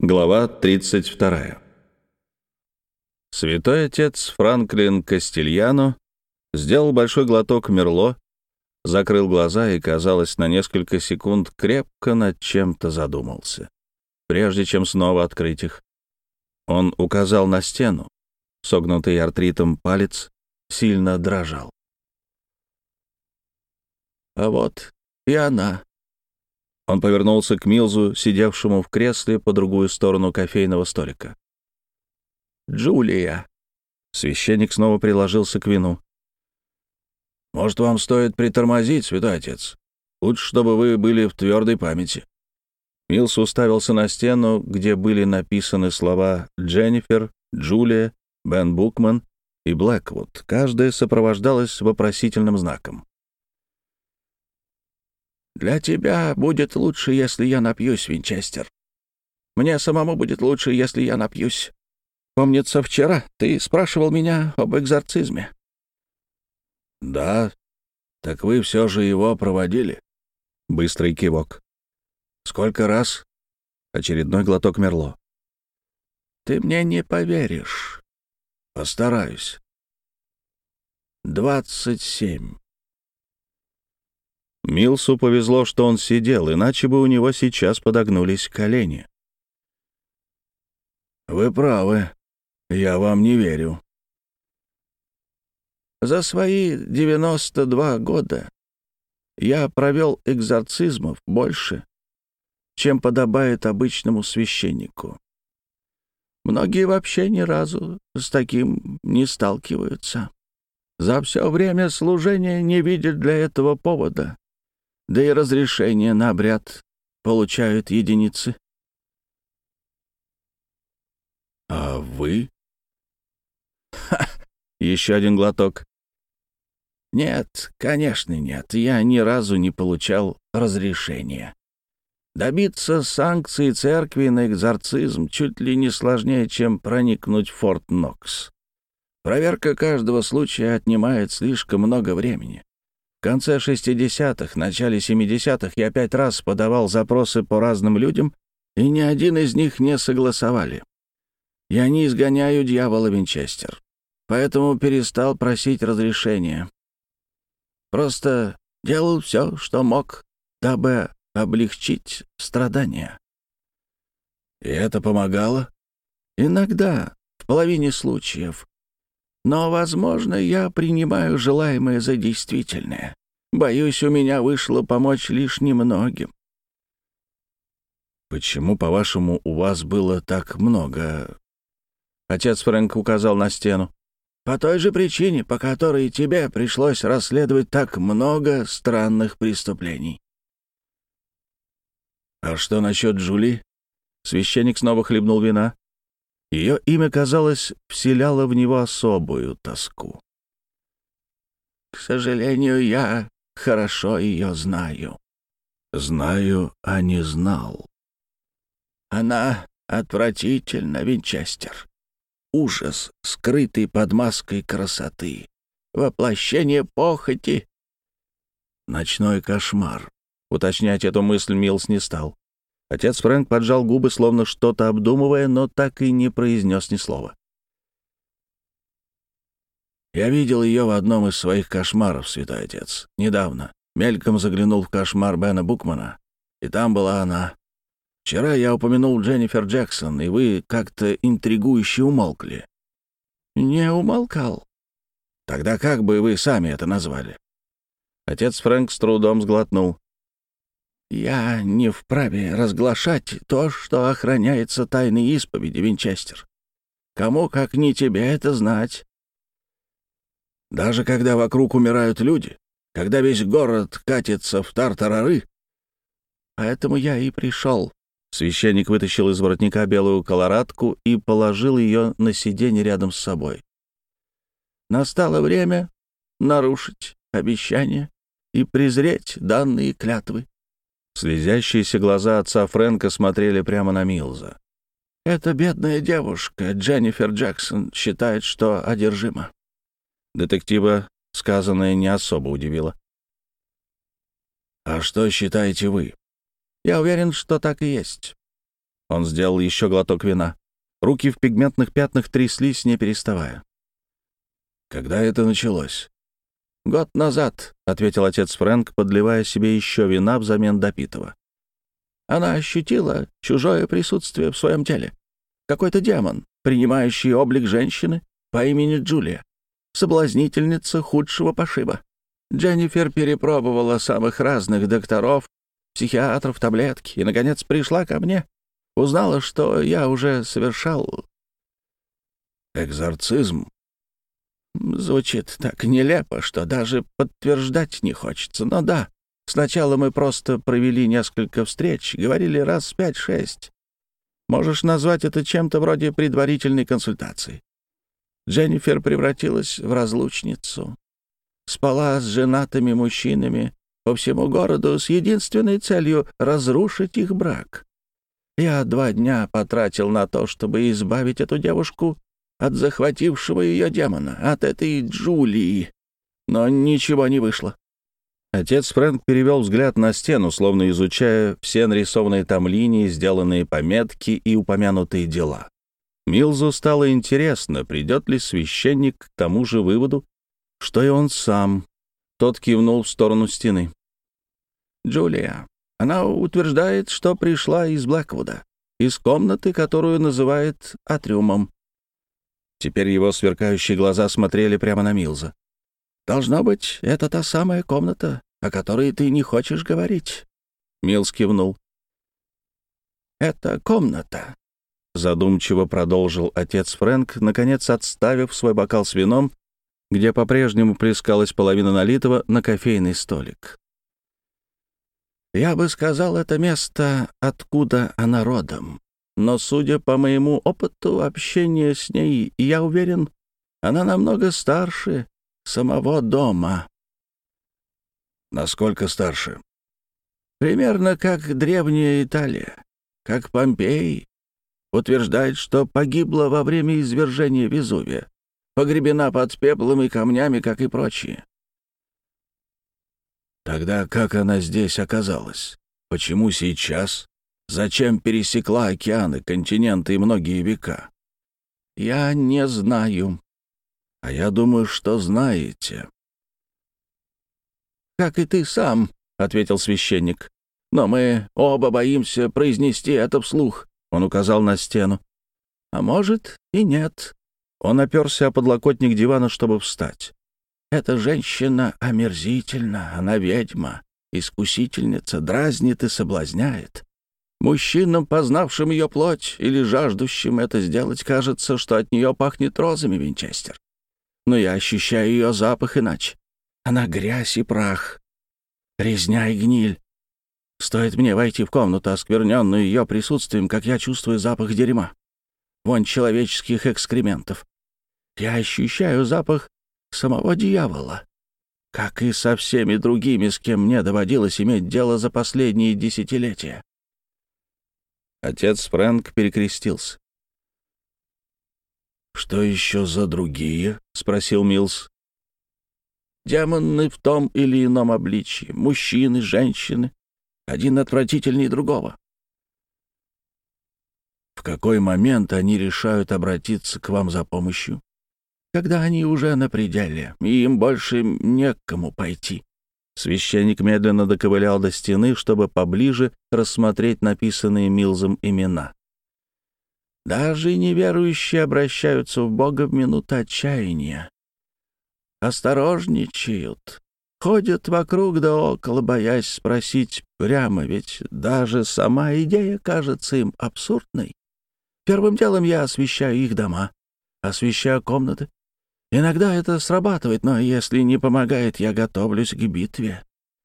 Глава 32. Святой отец Франклин Кастильяно сделал большой глоток Мерло, закрыл глаза и, казалось, на несколько секунд крепко над чем-то задумался. Прежде чем снова открыть их, он указал на стену. Согнутый артритом палец сильно дрожал. «А вот и она», он повернулся к Милзу, сидевшему в кресле по другую сторону кофейного столика. «Джулия!» Священник снова приложился к вину. «Может, вам стоит притормозить, святой отец? Лучше, чтобы вы были в твердой памяти». Милс уставился на стену, где были написаны слова «Дженнифер», «Джулия», «Бен Букман» и «Блэквуд». Каждая сопровождалась вопросительным знаком. Для тебя будет лучше, если я напьюсь, Винчестер. Мне самому будет лучше, если я напьюсь. Помнится, вчера ты спрашивал меня об экзорцизме. Да, так вы все же его проводили. Быстрый кивок. Сколько раз? Очередной глоток Мерло. Ты мне не поверишь. Постараюсь. Двадцать семь. Милсу повезло, что он сидел, иначе бы у него сейчас подогнулись колени. «Вы правы. Я вам не верю». «За свои 92 года я провел экзорцизмов больше, чем подобает обычному священнику. Многие вообще ни разу с таким не сталкиваются. За все время служения не видят для этого повода да и разрешение на обряд получают единицы. А вы? Ха! Еще один глоток. Нет, конечно, нет. Я ни разу не получал разрешения. Добиться санкций церкви на экзорцизм чуть ли не сложнее, чем проникнуть в Форт Нокс. Проверка каждого случая отнимает слишком много времени. Конце 60-х, начале 70-х я пять раз подавал запросы по разным людям, и ни один из них не согласовали. Я не изгоняю дьявола Винчестер, поэтому перестал просить разрешения. Просто делал все, что мог, дабы облегчить страдания. И это помогало? Иногда, в половине случаев. Но, возможно, я принимаю желаемое за действительное. Боюсь, у меня вышло помочь лишь немногим. «Почему, по-вашему, у вас было так много?» Отец Фрэнк указал на стену. «По той же причине, по которой тебе пришлось расследовать так много странных преступлений». «А что насчет Джули?» Священник снова хлебнул вина. Ее имя, казалось, вселяло в него особую тоску. «К сожалению, я хорошо ее знаю». «Знаю, а не знал». «Она отвратительна, Винчестер. Ужас, скрытый под маской красоты. Воплощение похоти». «Ночной кошмар». Уточнять эту мысль Милс не стал. Отец Фрэнк поджал губы, словно что-то обдумывая, но так и не произнес ни слова. «Я видел ее в одном из своих кошмаров, святой отец, недавно. Мельком заглянул в кошмар Бена Букмана, и там была она. Вчера я упомянул Дженнифер Джексон, и вы как-то интригующе умолкли». «Не умолкал». «Тогда как бы вы сами это назвали?» Отец Фрэнк с трудом сглотнул. «Я не вправе разглашать то, что охраняется тайной исповеди, Винчестер. Кому, как не тебе, это знать?» «Даже когда вокруг умирают люди, когда весь город катится в тартарары?» «Поэтому я и пришел». Священник вытащил из воротника белую колорадку и положил ее на сиденье рядом с собой. «Настало время нарушить обещания и презреть данные клятвы. Слезящиеся глаза отца Фрэнка смотрели прямо на Милза. «Эта бедная девушка, Дженнифер Джексон, считает, что одержима». Детектива сказанное не особо удивило. «А что считаете вы?» «Я уверен, что так и есть. Он сделал еще глоток вина. Руки в пигментных пятнах тряслись, не переставая. «Когда это началось?» «Год назад», — ответил отец Фрэнк, подливая себе еще вина взамен допитого. Она ощутила чужое присутствие в своем теле. Какой-то демон, принимающий облик женщины по имени Джулия, соблазнительница худшего пошиба. Дженнифер перепробовала самых разных докторов, психиатров, таблетки и, наконец, пришла ко мне. Узнала, что я уже совершал... Экзорцизм? Звучит так нелепо, что даже подтверждать не хочется. Но да, сначала мы просто провели несколько встреч, говорили раз пять-шесть. Можешь назвать это чем-то вроде предварительной консультации. Дженнифер превратилась в разлучницу. Спала с женатыми мужчинами по всему городу с единственной целью — разрушить их брак. Я два дня потратил на то, чтобы избавить эту девушку от захватившего ее демона, от этой Джулии. Но ничего не вышло. Отец Фрэнк перевел взгляд на стену, словно изучая все нарисованные там линии, сделанные пометки и упомянутые дела. Милзу стало интересно, придет ли священник к тому же выводу, что и он сам. Тот кивнул в сторону стены. «Джулия. Она утверждает, что пришла из Блэквуда, из комнаты, которую называет атриумом». Теперь его сверкающие глаза смотрели прямо на Милза. «Должно быть, это та самая комната, о которой ты не хочешь говорить». Милз кивнул. «Это комната задумчиво продолжил отец Фрэнк, наконец отставив свой бокал с вином, где по-прежнему плескалась половина налитого, на кофейный столик. «Я бы сказал, это место, откуда она родом. Но, судя по моему опыту общения с ней, я уверен, она намного старше самого дома». «Насколько старше?» «Примерно как древняя Италия, как Помпей, утверждает, что погибла во время извержения Везувия, погребена под пеплом и камнями, как и прочие. Тогда как она здесь оказалась? Почему сейчас? Зачем пересекла океаны, континенты и многие века? Я не знаю. А я думаю, что знаете. Как и ты сам, — ответил священник. Но мы оба боимся произнести это вслух. Он указал на стену. «А может, и нет». Он оперся о подлокотник дивана, чтобы встать. «Эта женщина омерзительна, она ведьма, искусительница, дразнит и соблазняет. Мужчинам, познавшим ее плоть или жаждущим это сделать, кажется, что от нее пахнет розами, Винчестер. Но я ощущаю ее запах иначе. Она грязь и прах, резня и гниль. Стоит мне войти в комнату, оскверненную ее присутствием, как я чувствую запах дерьма. Вонь человеческих экскрементов. Я ощущаю запах самого дьявола. Как и со всеми другими, с кем мне доводилось иметь дело за последние десятилетия. Отец Фрэнк перекрестился. «Что еще за другие?» — спросил Милс. «Демоны в том или ином обличье, мужчины, женщины, один отвратительнее другого. В какой момент они решают обратиться к вам за помощью? Когда они уже на пределе, и им больше не к кому пойти. Священник медленно доковылял до стены, чтобы поближе рассмотреть написанные Милзом имена. Даже неверующие обращаются в Бога в минуту отчаяния. Осторожничают, Ходят вокруг да около, боясь спросить прямо, ведь даже сама идея кажется им абсурдной. Первым делом я освещаю их дома, освещаю комнаты. Иногда это срабатывает, но если не помогает, я готовлюсь к битве.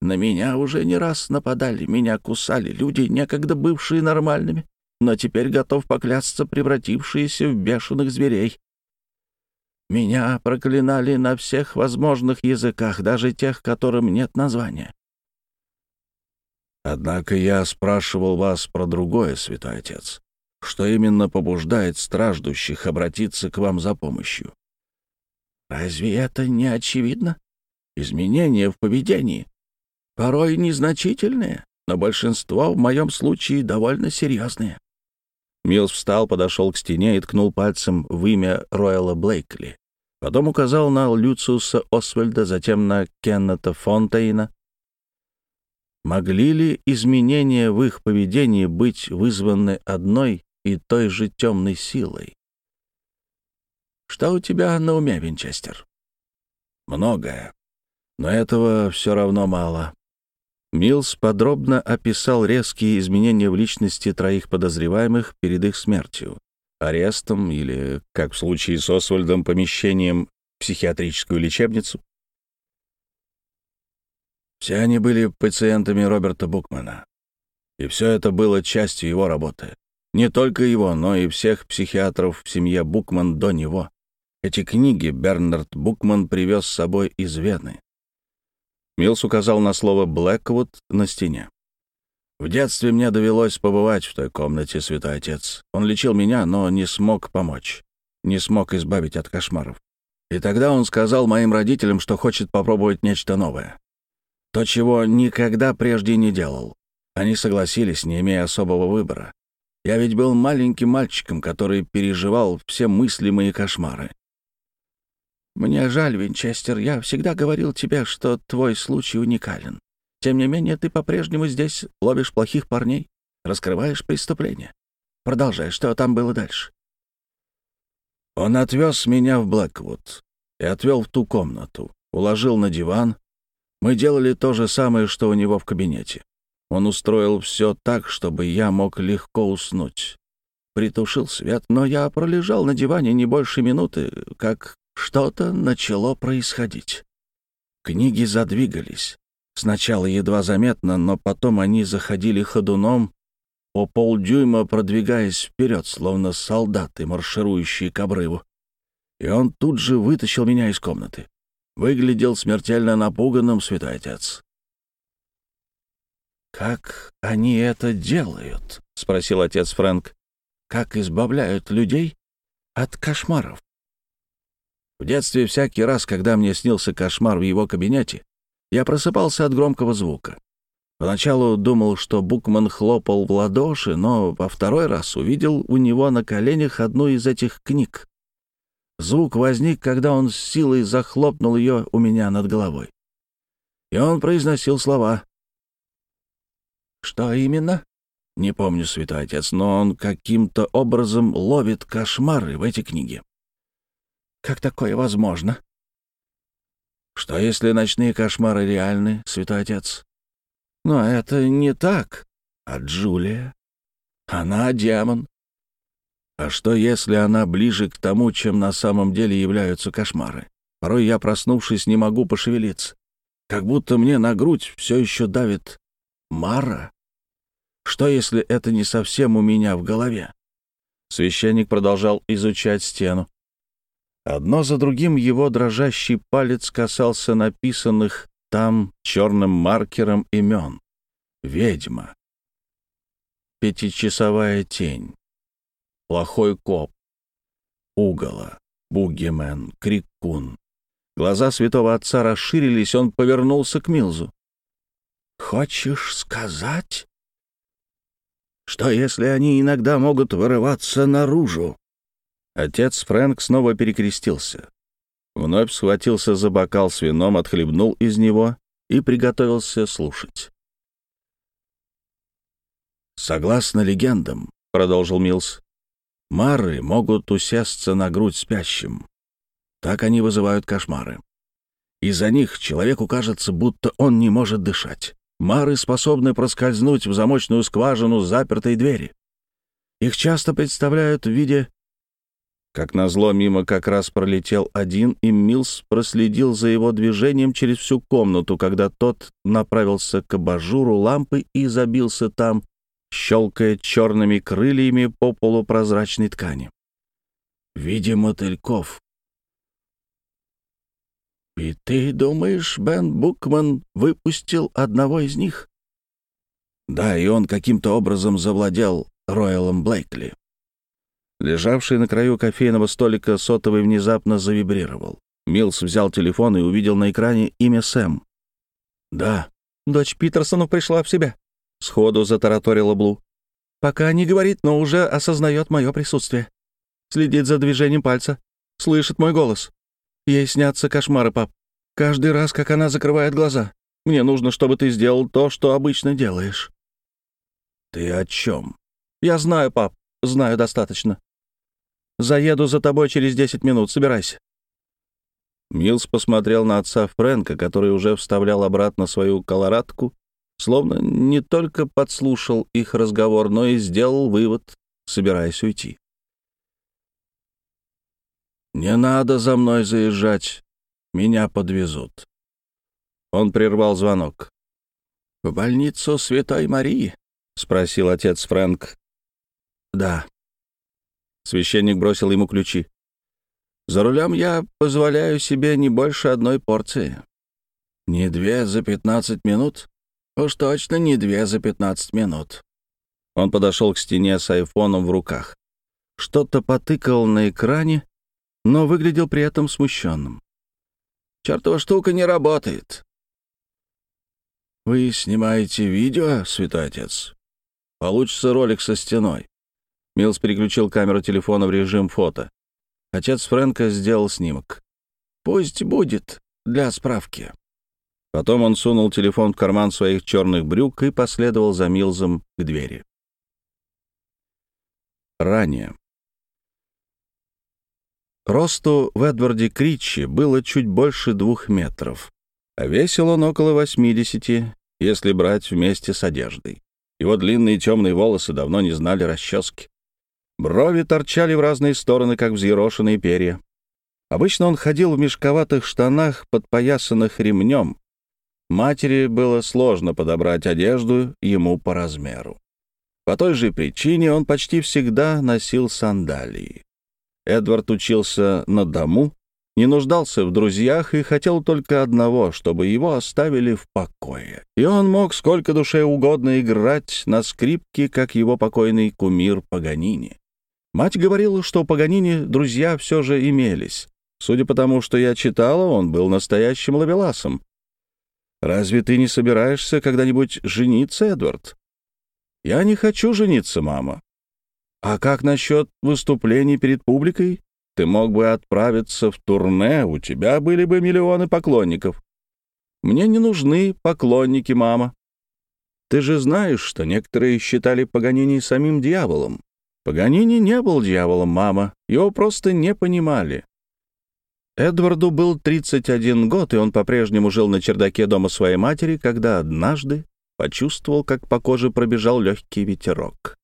На меня уже не раз нападали, меня кусали люди, некогда бывшие нормальными, но теперь готов поклясться превратившиеся в бешеных зверей. Меня проклинали на всех возможных языках, даже тех, которым нет названия. Однако я спрашивал вас про другое, святой отец. Что именно побуждает страждущих обратиться к вам за помощью? Разве это не очевидно? Изменения в поведении. Порой незначительные, но большинство в моем случае довольно серьезные. Милс встал, подошел к стене и ткнул пальцем в имя Ройла Блейкли. Потом указал на Люциуса Освальда, затем на Кеннета Фонтейна. Могли ли изменения в их поведении быть вызваны одной и той же темной силой? «Что у тебя на уме, Винчестер?» «Многое. Но этого все равно мало. Милс подробно описал резкие изменения в личности троих подозреваемых перед их смертью, арестом или, как в случае с Освальдом, помещением в психиатрическую лечебницу. Все они были пациентами Роберта Букмана. И все это было частью его работы. Не только его, но и всех психиатров в семье Букман до него. Эти книги Бернард Букман привез с собой из Вены. Милс указал на слово «Блэквуд» на стене. «В детстве мне довелось побывать в той комнате, святой отец. Он лечил меня, но не смог помочь, не смог избавить от кошмаров. И тогда он сказал моим родителям, что хочет попробовать нечто новое. То, чего никогда прежде не делал. Они согласились, не имея особого выбора. Я ведь был маленьким мальчиком, который переживал все мыслимые кошмары. «Мне жаль, Винчестер, я всегда говорил тебе, что твой случай уникален. Тем не менее, ты по-прежнему здесь ловишь плохих парней, раскрываешь преступления. Продолжай, что там было дальше?» Он отвез меня в Блэквуд и отвел в ту комнату, уложил на диван. Мы делали то же самое, что у него в кабинете. Он устроил все так, чтобы я мог легко уснуть. Притушил свет, но я пролежал на диване не больше минуты, как что-то начало происходить. Книги задвигались. Сначала едва заметно, но потом они заходили ходуном, по полдюйма продвигаясь вперед, словно солдаты, марширующие к обрыву. И он тут же вытащил меня из комнаты. Выглядел смертельно напуганным, святой отец. «Как они это делают?» — спросил отец Фрэнк. «Как избавляют людей от кошмаров?» В детстве всякий раз, когда мне снился кошмар в его кабинете, я просыпался от громкого звука. Поначалу думал, что Букман хлопал в ладоши, но во второй раз увидел у него на коленях одну из этих книг. Звук возник, когда он с силой захлопнул ее у меня над головой. И он произносил слова. «Что именно?» Не помню, святой отец, но он каким-то образом ловит кошмары в эти книги. Как такое возможно? Что если ночные кошмары реальны, святой отец? Но это не так. А Джулия? Она демон. А что, если она ближе к тому, чем на самом деле являются кошмары? Порой я, проснувшись, не могу пошевелиться. Как будто мне на грудь все еще давит Мара. Что, если это не совсем у меня в голове? Священник продолжал изучать стену. Одно за другим его дрожащий палец касался написанных там черным маркером имен. Ведьма. Пятичасовая тень. Плохой коп. Угола. Бугимен. Крикун. Глаза святого отца расширились, он повернулся к Милзу. «Хочешь сказать, что если они иногда могут вырываться наружу, Отец Фрэнк снова перекрестился. Вновь схватился за бокал с вином, отхлебнул из него и приготовился слушать. «Согласно легендам», — продолжил Милс, — «мары могут усесться на грудь спящим. Так они вызывают кошмары. Из-за них человеку кажется, будто он не может дышать. Мары способны проскользнуть в замочную скважину запертой двери. Их часто представляют в виде как назло, мимо как раз пролетел один, и Милс проследил за его движением через всю комнату, когда тот направился к абажуру лампы и забился там, щелкая черными крыльями по полупрозрачной ткани. В виде мотыльков. «И ты думаешь, Бен Букман выпустил одного из них?» «Да, и он каким-то образом завладел Роялом Блейкли». Лежавший на краю кофейного столика сотовый внезапно завибрировал. Милс взял телефон и увидел на экране имя Сэм. «Да». «Дочь Питерсону пришла в себя», — сходу затараторила Блу. Пока не говорит, но уже осознает мое присутствие. Следит за движением пальца, слышит мой голос. Ей снятся кошмары, пап. Каждый раз, как она закрывает глаза. Мне нужно, чтобы ты сделал то, что обычно делаешь». «Ты о чем?» «Я знаю, пап, знаю достаточно. Заеду за тобой через десять минут, собирайся». Милс посмотрел на отца Фрэнка, который уже вставлял обратно свою колорадку, словно не только подслушал их разговор, но и сделал вывод, собираясь уйти. «Не надо за мной заезжать. Меня подвезут». Он прервал звонок. «В больницу Святой Марии?» — спросил отец Фрэнк. «Да». Священник бросил ему ключи. «За рулем я позволяю себе не больше одной порции». «Не две за пятнадцать минут?» «Уж точно не две за пятнадцать минут». Он подошел к стене с айфоном в руках. Что-то потыкал на экране, но выглядел при этом смущенным. «Чертова штука не работает». «Вы снимаете видео, святой отец? Получится ролик со стеной». Милс переключил камеру телефона в режим фото. Отец Фрэнка сделал снимок. «Пусть будет, для справки». Потом он сунул телефон в карман своих черных брюк и последовал за Милзом к двери. Ранее. Росту в Эдварде Кричи было чуть больше двух метров, а весил он около 80, если брать вместе с одеждой. Его длинные темные волосы давно не знали расчески. Брови торчали в разные стороны, как взъерошенные перья. Обычно он ходил в мешковатых штанах, подпоясанных ремнем. Матери было сложно подобрать одежду ему по размеру. По той же причине он почти всегда носил сандалии. Эдвард учился на дому, не нуждался в друзьях и хотел только одного, чтобы его оставили в покое. И он мог сколько душе угодно играть на скрипке, как его покойный кумир Паганини. Мать говорила, что у Паганини друзья все же имелись. Судя по тому, что я читала, он был настоящим ловеласом. «Разве ты не собираешься когда-нибудь жениться, Эдвард?» «Я не хочу жениться, мама. А как насчет выступлений перед публикой? Ты мог бы отправиться в турне, у тебя были бы миллионы поклонников. Мне не нужны поклонники, мама. Ты же знаешь, что некоторые считали Паганини самим дьяволом. Паганини не был дьяволом, мама, его просто не понимали. Эдварду был 31 год, и он по-прежнему жил на чердаке дома своей матери, когда однажды почувствовал, как по коже пробежал легкий ветерок.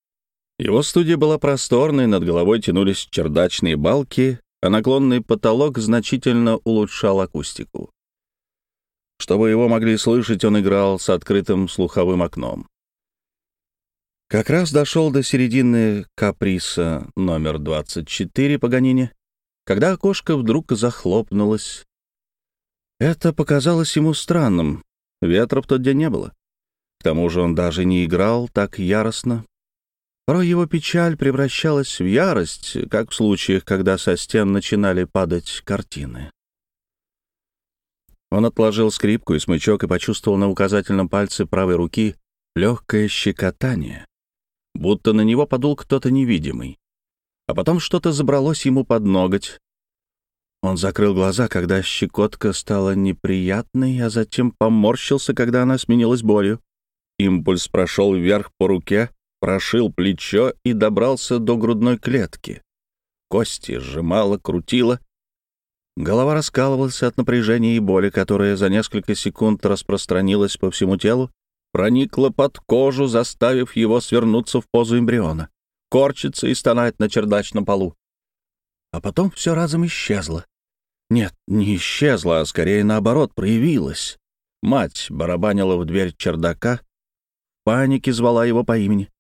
Его студия была просторной, над головой тянулись чердачные балки, а наклонный потолок значительно улучшал акустику. Чтобы его могли слышать, он играл с открытым слуховым окном. Как раз дошел до середины каприса номер 24 Паганини, когда окошко вдруг захлопнулось. Это показалось ему странным. Ветра в тот день не было. К тому же он даже не играл так яростно, Порой его печаль превращалась в ярость, как в случаях, когда со стен начинали падать картины. Он отложил скрипку и смычок и почувствовал на указательном пальце правой руки легкое щекотание, будто на него подул кто-то невидимый. А потом что-то забралось ему под ноготь. Он закрыл глаза, когда щекотка стала неприятной, а затем поморщился, когда она сменилась болью. Импульс прошел вверх по руке, прошил плечо и добрался до грудной клетки. Кости сжимало, крутило. Голова раскалывалась от напряжения и боли, которая за несколько секунд распространилась по всему телу, проникла под кожу, заставив его свернуться в позу эмбриона, корчиться и стонать на чердачном полу. А потом все разом исчезло. Нет, не исчезло, а скорее наоборот, проявилось. Мать барабанила в дверь чердака, в панике звала его по имени.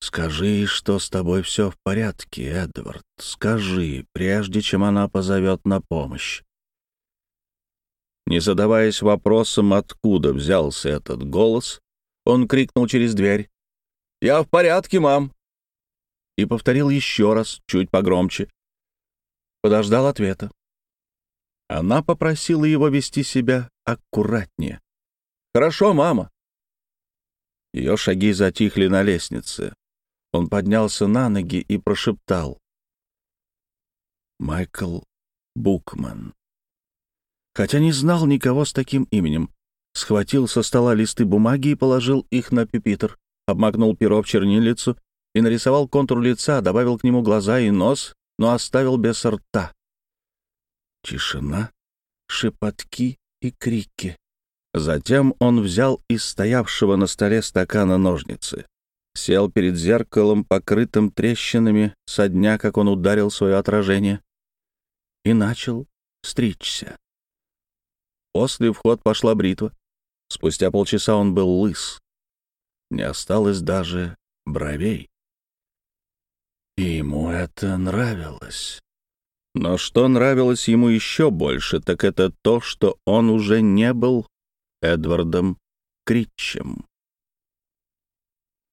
«Скажи, что с тобой все в порядке, Эдвард. Скажи, прежде чем она позовет на помощь». Не задаваясь вопросом, откуда взялся этот голос, он крикнул через дверь. «Я в порядке, мам!» И повторил еще раз, чуть погромче. Подождал ответа. Она попросила его вести себя аккуратнее. «Хорошо, мама». Ее шаги затихли на лестнице. Он поднялся на ноги и прошептал. «Майкл Букман». Хотя не знал никого с таким именем. Схватил со стола листы бумаги и положил их на пюпитр, обмакнул перо в чернилицу и нарисовал контур лица, добавил к нему глаза и нос, но оставил без рта. Тишина, шепотки и крики. Затем он взял из стоявшего на столе стакана ножницы. Сел перед зеркалом, покрытым трещинами, со дня, как он ударил свое отражение, и начал стричься. После в ход пошла бритва. Спустя полчаса он был лыс. Не осталось даже бровей. И ему это нравилось. Но что нравилось ему еще больше, так это то, что он уже не был Эдвардом Критчем.